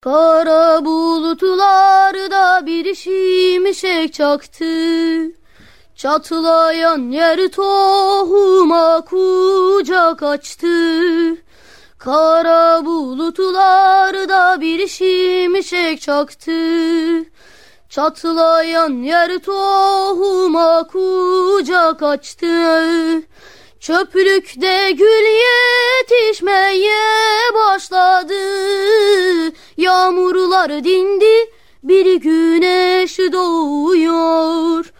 Kara bulutlarda bir şimşek çaktı. Çatlayan yer tohuma kucak açtı. Kara bulutlarda bir şimşek çaktı. Çatlayan yer tohuma kucak açtı. Çöplükte gül yetişmeye başladı. Yağmurlar dindi, bir güneş doğuyor.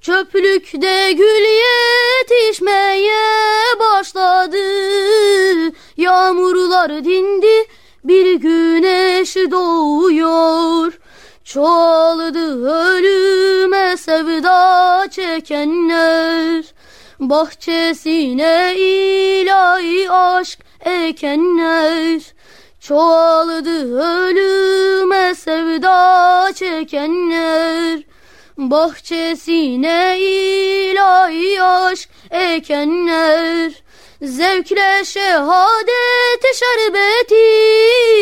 Çöplükte gül yetişmeye başladı. Yağmurlar dindi, bir güneş doğuyor. Çoğaldı ölüme sevda çekenler. Bahçesine ilahi aşk ekenler. Çoğaldı çekenler. Bahçesine ilahi aşk ekenler. Zevkle şehadet şerbeti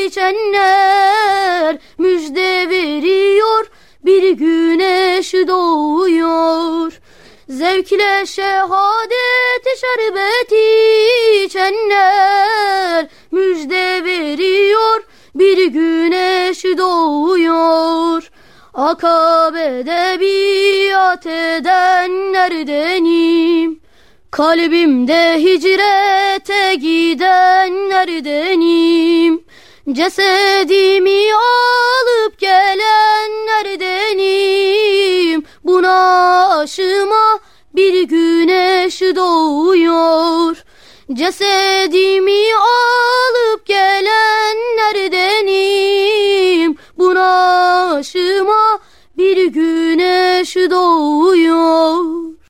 içenler müjde veriyor bir güneş doğuyor. Zevkle şehadet şerbeti içenler müjde Akabe'de biat edenlerdenim. Kalbimde hicrete gidenlerdenim. Cesedimi alıp gelenlerdenim. Buna aşıma bir güneş doğuyor. Cesedimi alıp gelenlerdenim. güneş doğuyor.